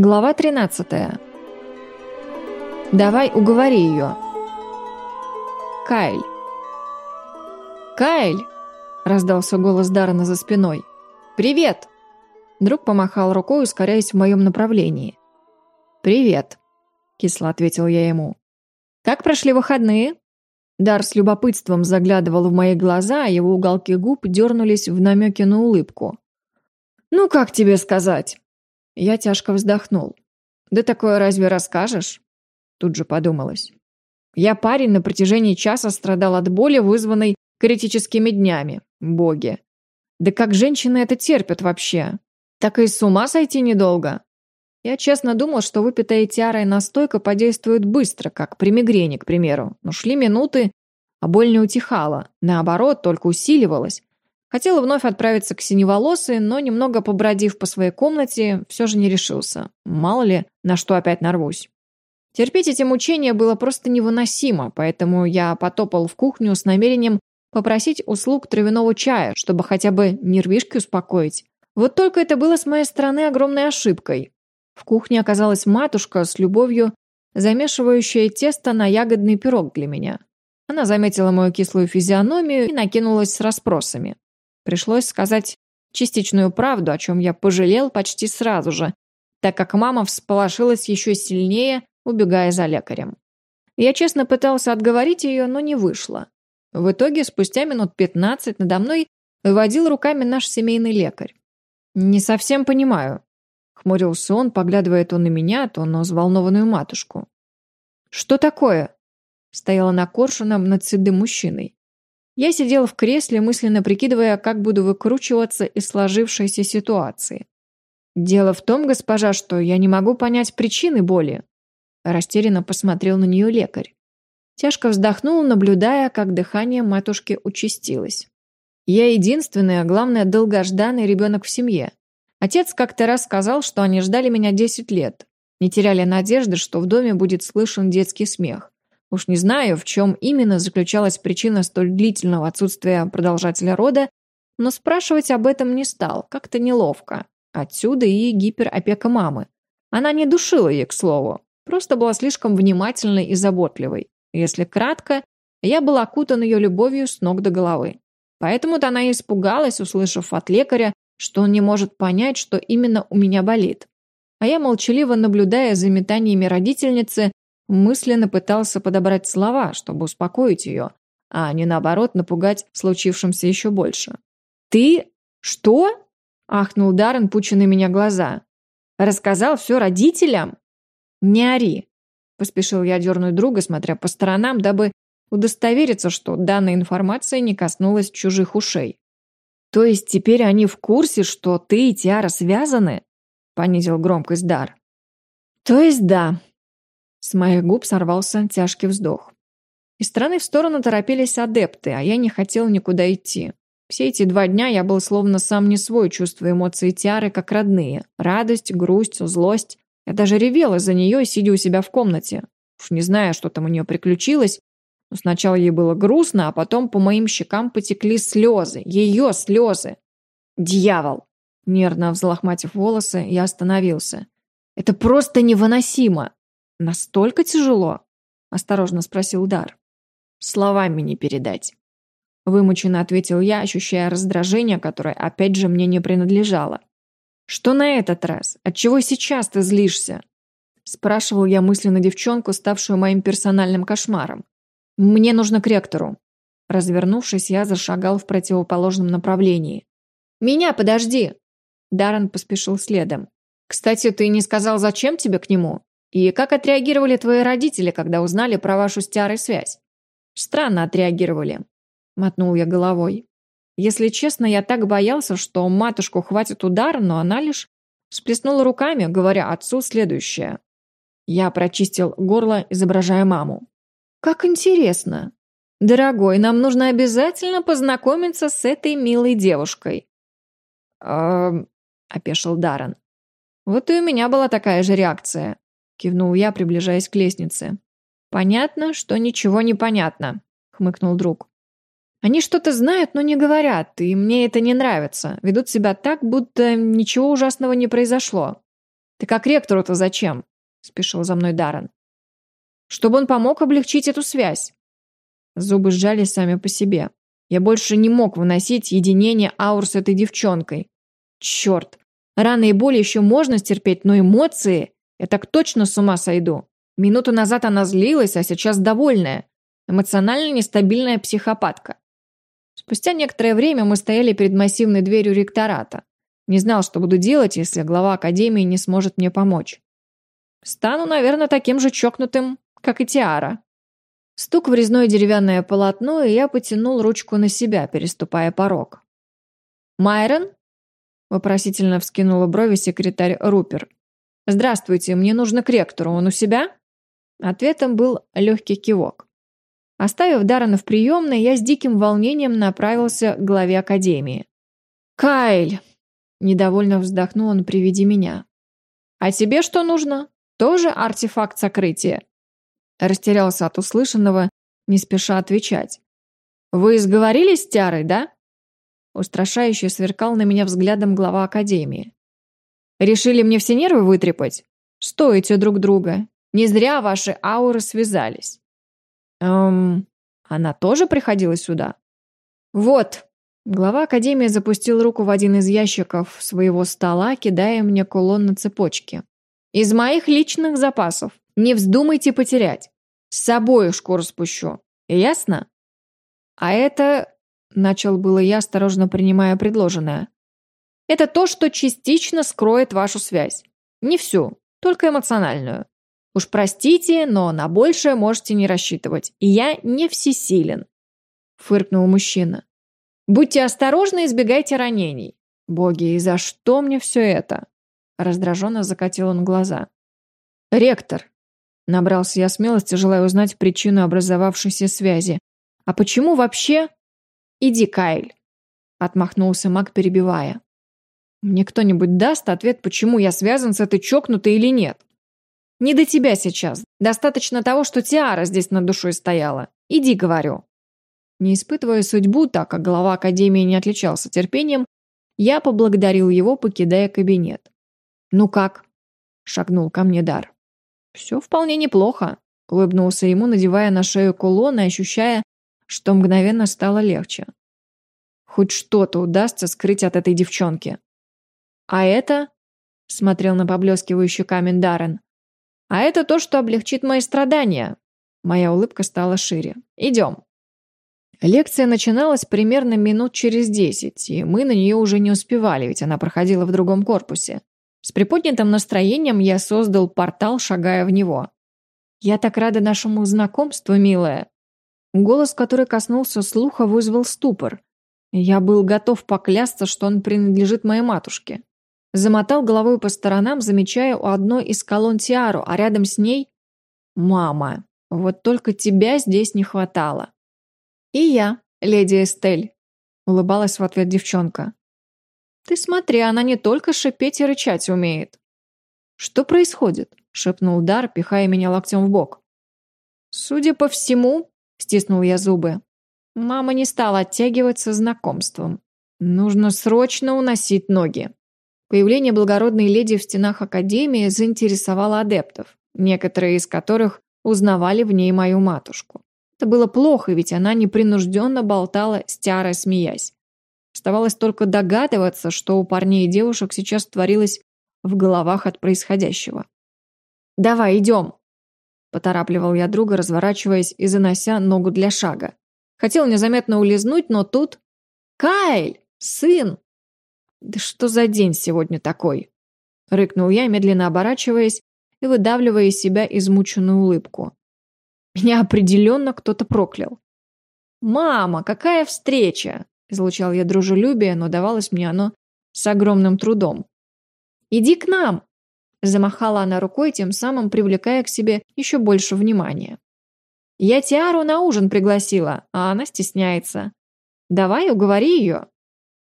Глава 13. Давай уговори ее. Кайль. Кайль! Раздался голос Дарана за спиной. Привет! Друг помахал рукой, ускоряясь в моем направлении. Привет, кисло ответил я ему. Как прошли выходные? Дар с любопытством заглядывал в мои глаза, а его уголки губ дернулись в намеке на улыбку. «Ну, как тебе сказать?» Я тяжко вздохнул. «Да такое разве расскажешь?» Тут же подумалось. Я парень на протяжении часа страдал от боли, вызванной критическими днями. Боги. Да как женщины это терпят вообще? Так и с ума сойти недолго. Я честно думал, что выпитая тиарой настойка подействует быстро, как при мигрени, к примеру. Но шли минуты, а боль не утихала. Наоборот, только усиливалась. Хотел вновь отправиться к синеволосой, но немного побродив по своей комнате, все же не решился. Мало ли, на что опять нарвусь. Терпеть эти мучения было просто невыносимо, поэтому я потопал в кухню с намерением попросить услуг травяного чая, чтобы хотя бы нервишки успокоить. Вот только это было с моей стороны огромной ошибкой. В кухне оказалась матушка с любовью, замешивающая тесто на ягодный пирог для меня. Она заметила мою кислую физиономию и накинулась с расспросами. Пришлось сказать частичную правду, о чем я пожалел почти сразу же, так как мама всполошилась еще сильнее, убегая за лекарем. Я честно пытался отговорить ее, но не вышло. В итоге, спустя минут пятнадцать надо мной выводил руками наш семейный лекарь. «Не совсем понимаю», — хмурился он, поглядывая то на меня, то на взволнованную матушку. «Что такое?» — стояла на коршуном над седым мужчиной. Я сидел в кресле, мысленно прикидывая, как буду выкручиваться из сложившейся ситуации. «Дело в том, госпожа, что я не могу понять причины боли». Растерянно посмотрел на нее лекарь. Тяжко вздохнул, наблюдая, как дыхание матушки участилось. «Я единственный, а главное, долгожданный ребенок в семье. Отец как-то раз сказал, что они ждали меня 10 лет. Не теряли надежды, что в доме будет слышен детский смех. Уж не знаю, в чем именно заключалась причина столь длительного отсутствия продолжателя рода, но спрашивать об этом не стал, как-то неловко. Отсюда и гиперопека мамы. Она не душила ей, к слову, просто была слишком внимательной и заботливой. Если кратко, я был окутан ее любовью с ног до головы. Поэтому-то она и испугалась, услышав от лекаря, что он не может понять, что именно у меня болит. А я, молчаливо наблюдая за метаниями родительницы, мысленно пытался подобрать слова, чтобы успокоить ее, а не наоборот напугать случившимся еще больше. «Ты? Что?» – ахнул Даррен, пученный меня глаза. «Рассказал все родителям?» «Не ори», – поспешил я дернуть друга, смотря по сторонам, дабы удостовериться, что данная информация не коснулась чужих ушей. «То есть теперь они в курсе, что ты и Тиара связаны?» – понизил громкость Дар. «То есть да», с моих губ сорвался тяжкий вздох. Из стороны в сторону торопились адепты, а я не хотел никуда идти. Все эти два дня я был словно сам не свой, чувствуя эмоции Тиары как родные. Радость, грусть, злость. Я даже ревел из-за нее, сидя у себя в комнате. Уж не знаю, что там у нее приключилось, но сначала ей было грустно, а потом по моим щекам потекли слезы. Ее слезы. Дьявол! Нервно взлохматив волосы, я остановился. Это просто невыносимо. «Настолько тяжело?» – осторожно спросил Дар. «Словами не передать». Вымученно ответил я, ощущая раздражение, которое опять же мне не принадлежало. «Что на этот раз? Отчего сейчас ты злишься?» Спрашивал я мысленно девчонку, ставшую моим персональным кошмаром. «Мне нужно к ректору». Развернувшись, я зашагал в противоположном направлении. «Меня подожди!» Даррен поспешил следом. «Кстати, ты не сказал, зачем тебе к нему?» И как отреагировали твои родители, когда узнали про вашу с связь? Странно отреагировали. Мотнул я головой. Если честно, я так боялся, что матушку хватит удар, но она лишь всплеснула руками, говоря отцу следующее. Я прочистил горло, изображая маму. «Как интересно. Дорогой, нам нужно обязательно познакомиться с этой милой девушкой». «Эм...» — опешил Даррен. Вот и у меня была такая же реакция кивнул я, приближаясь к лестнице. «Понятно, что ничего не понятно», — хмыкнул друг. «Они что-то знают, но не говорят, и мне это не нравится. Ведут себя так, будто ничего ужасного не произошло». «Ты как ректору-то зачем?» — спешил за мной Даррен. «Чтобы он помог облегчить эту связь». Зубы сжались сами по себе. Я больше не мог выносить единение аур с этой девчонкой. Черт, раны и боли еще можно стерпеть, но эмоции... Я так точно с ума сойду. Минуту назад она злилась, а сейчас довольная. Эмоционально нестабильная психопатка. Спустя некоторое время мы стояли перед массивной дверью ректората. Не знал, что буду делать, если глава академии не сможет мне помочь. Стану, наверное, таким же чокнутым, как и Тиара. Стук в резное деревянное полотно, и я потянул ручку на себя, переступая порог. «Майрон?» — вопросительно вскинула брови секретарь Рупер. «Здравствуйте, мне нужно к ректору, он у себя?» Ответом был легкий кивок. Оставив Даррена в приемной, я с диким волнением направился к главе академии. «Кайль!» — недовольно вздохнул он при виде меня. «А тебе что нужно? Тоже артефакт сокрытия?» Растерялся от услышанного, не спеша отвечать. «Вы сговорились с Тярой, да?» Устрашающе сверкал на меня взглядом глава Академии. «Решили мне все нервы вытрепать? Стоите друг друга. Не зря ваши ауры связались». «Эм, она тоже приходила сюда?» «Вот». Глава Академии запустил руку в один из ящиков своего стола, кидая мне кулон на цепочке. «Из моих личных запасов. Не вздумайте потерять. С собой шкуру спущу. Ясно? А это... Начал было я, осторожно принимая предложенное. Это то, что частично скроет вашу связь. Не всю, только эмоциональную. Уж простите, но на большее можете не рассчитывать. И я не всесилен. Фыркнул мужчина. Будьте осторожны, избегайте ранений. Боги, и за что мне все это? Раздраженно закатил он глаза. Ректор, Набрался я смелости, желая узнать причину образовавшейся связи. «А почему вообще...» «Иди, Кайль!» Отмахнулся маг, перебивая. «Мне кто-нибудь даст ответ, почему я связан с этой чокнутой или нет?» «Не до тебя сейчас. Достаточно того, что Тиара здесь над душой стояла. Иди, говорю». Не испытывая судьбу, так как глава Академии не отличался терпением, я поблагодарил его, покидая кабинет. «Ну как?» — шагнул ко мне Дар. «Все вполне неплохо», — улыбнулся ему, надевая на шею кулон и ощущая, что мгновенно стало легче. «Хоть что-то удастся скрыть от этой девчонки». «А это?» — смотрел на поблескивающий камень Даррен. «А это то, что облегчит мои страдания». Моя улыбка стала шире. «Идем». Лекция начиналась примерно минут через десять, и мы на нее уже не успевали, ведь она проходила в другом корпусе. С приподнятым настроением я создал портал, шагая в него. «Я так рада нашему знакомству, милая!» Голос, который коснулся слуха, вызвал ступор. Я был готов поклясться, что он принадлежит моей матушке. Замотал головой по сторонам, замечая у одной из колонн Тиару, а рядом с ней — мама. Вот только тебя здесь не хватало. «И я, леди Эстель», — улыбалась в ответ девчонка. Ты смотри, она не только шипеть и рычать умеет. Что происходит? шепнул Дар, пихая меня локтем в бок. Судя по всему, стиснул я зубы. Мама не стала оттягиваться знакомством. Нужно срочно уносить ноги. Появление благородной леди в стенах Академии заинтересовало адептов, некоторые из которых узнавали в ней мою матушку. Это было плохо, ведь она непринужденно болтала с Тиарой, смеясь. Оставалось только догадываться, что у парней и девушек сейчас творилось в головах от происходящего. «Давай, идем!» Поторапливал я друга, разворачиваясь и занося ногу для шага. Хотел незаметно улизнуть, но тут... «Кайль! Сын!» «Да что за день сегодня такой?» Рыкнул я, медленно оборачиваясь и выдавливая из себя измученную улыбку. Меня определенно кто-то проклял. «Мама, какая встреча!» Излучал я дружелюбие, но давалось мне оно с огромным трудом. «Иди к нам!» Замахала она рукой, тем самым привлекая к себе еще больше внимания. «Я Тиару на ужин пригласила, а она стесняется. Давай уговори ее!»